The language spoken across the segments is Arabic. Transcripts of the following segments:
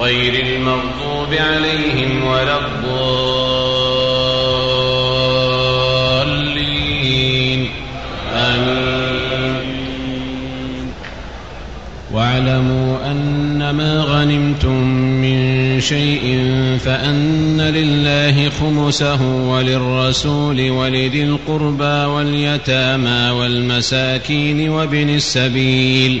غير المغضوب عليهم ولا الضالين. آمين. واعلموا أن ما غنمتم من شيء فأن لله خمسه وللرسول ولذي القربى واليتامى والمساكين وابن السبيل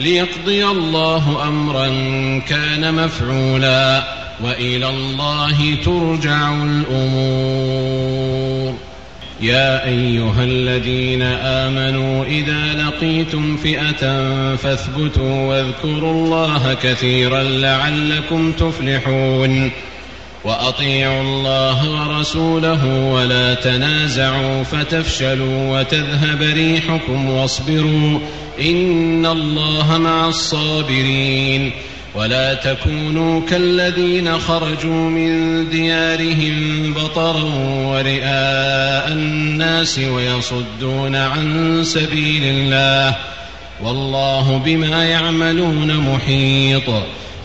ليقضي الله أمرا كان مفعولا وإلى الله ترجع الأمور. يا أيها الذين آمنوا إذا لقيتم فئة فاثبتوا واذكروا الله كثيرا لعلكم تفلحون. وأطيعوا الله ورسوله ولا تنازعوا فتفشلوا وتذهب ريحكم واصبروا إن الله مع الصابرين ولا تكونوا كالذين خرجوا من ديارهم بطرا ورئاء الناس ويصدون عن سبيل الله والله بما يعملون محيط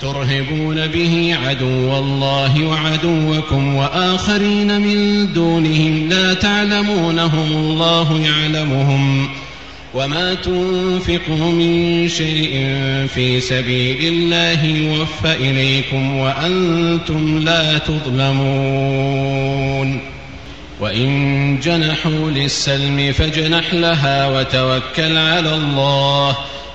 ترهبون به عدو الله وعدوكم وآخرين من دونهم لا تعلمونهم الله يعلمهم وما تنفقوا من شيء في سبيل الله يوفى إليكم وأنتم لا تظلمون وإن جنحوا للسلم فاجنح لها وتوكل على الله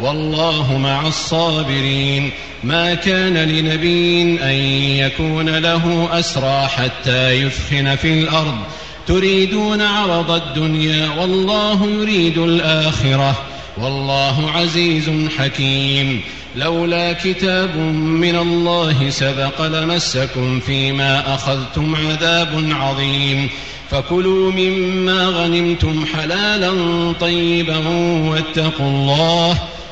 والله مع الصابرين. ما كان لنبي أن يكون له أسرى حتى يثخن في الأرض. تريدون عرض الدنيا والله يريد الآخرة. والله عزيز حكيم. لولا كتاب من الله سبق لمسكم فيما أخذتم عذاب عظيم. فكلوا مما غنمتم حلالا طيبا واتقوا الله.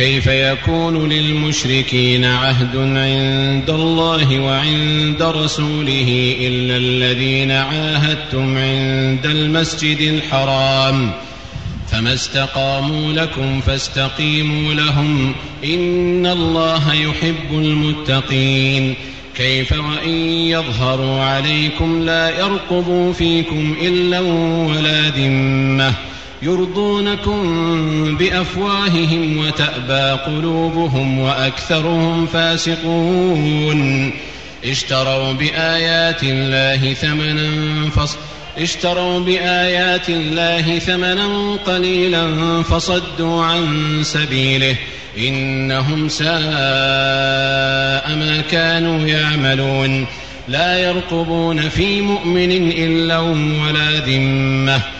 كيف يكون للمشركين عهد عند الله وعند رسوله إلا الذين عاهدتم عند المسجد الحرام؟ فما استقاموا لكم فاستقيموا لهم. إن الله يحب المتقين. كيف وإن يظهروا عليكم لا يرقبوا فيكم إلا ولا ذمة. يرضونكم بأفواههم وتأبى قلوبهم وأكثرهم فاسقون. اشتروا بآيات الله ثمنا فص اشتروا بآيات الله ثمنا قليلا فصدوا عن سبيله. إنهم ساء ما كانوا يعملون. لا يرقبون في مؤمن إلا ولا ذمة.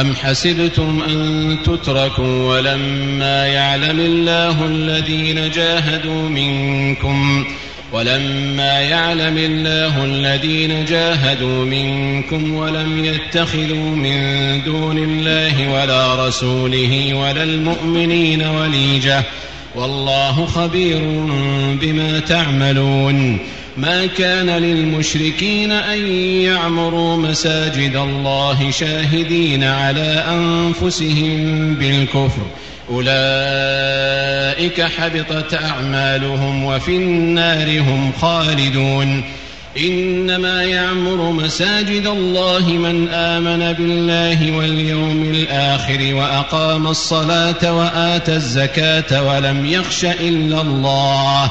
أم حسبتم أن تتركوا ولما يعلم الله الذين جاهدوا منكم ولما يعلم الله الذين جاهدوا منكم ولم يتخذوا من دون الله ولا رسوله ولا المؤمنين وليجة والله خبير بما تعملون ما كان للمشركين أن يعمروا مساجد الله شاهدين على أنفسهم بالكفر. أولئك حبطت أعمالهم وفي النار هم خالدون. إنما يعمر مساجد الله من آمن بالله واليوم الآخر وأقام الصلاة وآتى الزكاة ولم يخش إلا الله.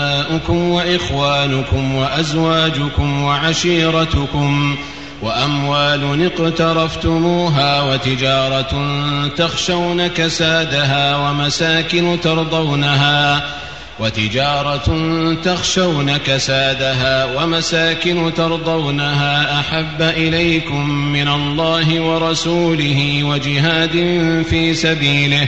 وإخوانكم وأزواجكم وعشيرتكم وأموال اقترفتموها وتجارة تخشون كسادها ومساكن ترضونها وتجارة تخشون كسادها ومساكن ترضونها أحب إليكم من الله ورسوله وجهاد في سبيله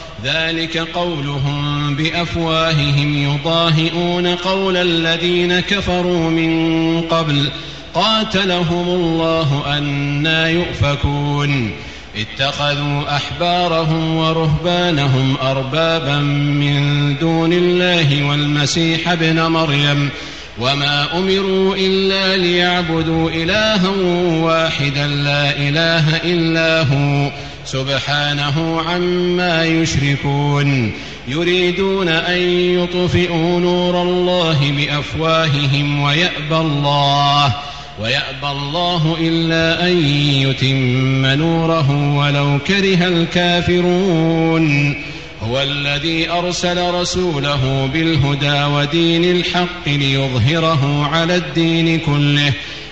ذلك قولهم بأفواههم يضاهئون قول الذين كفروا من قبل قاتلهم الله أنا يؤفكون اتخذوا أحبارهم ورهبانهم أربابا من دون الله والمسيح ابن مريم وما أمروا إلا ليعبدوا إلها واحدا لا إله إلا هو سبحانه عما يشركون. يريدون أن يطفئوا نور الله بأفواههم ويأبى الله ويأبى الله إلا أن يتم نوره ولو كره الكافرون. هو الذي أرسل رسوله بالهدى ودين الحق ليظهره على الدين كله